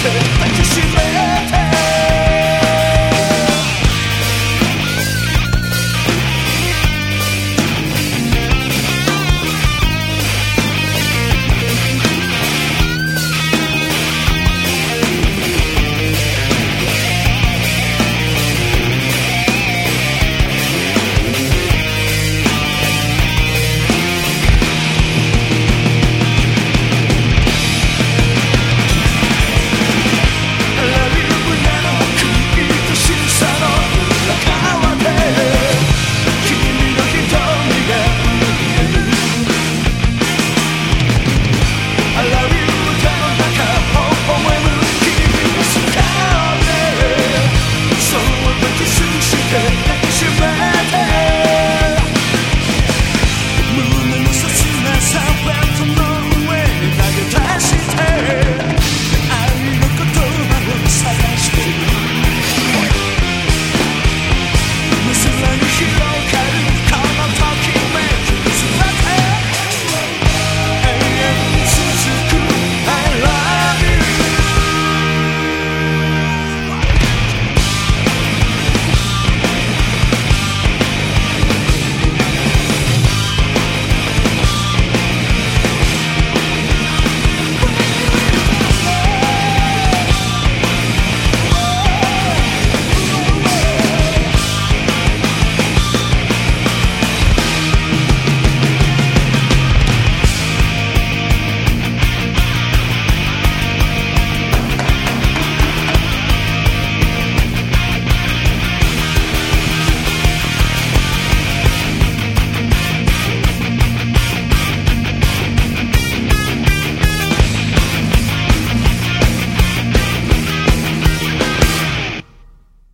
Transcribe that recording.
She's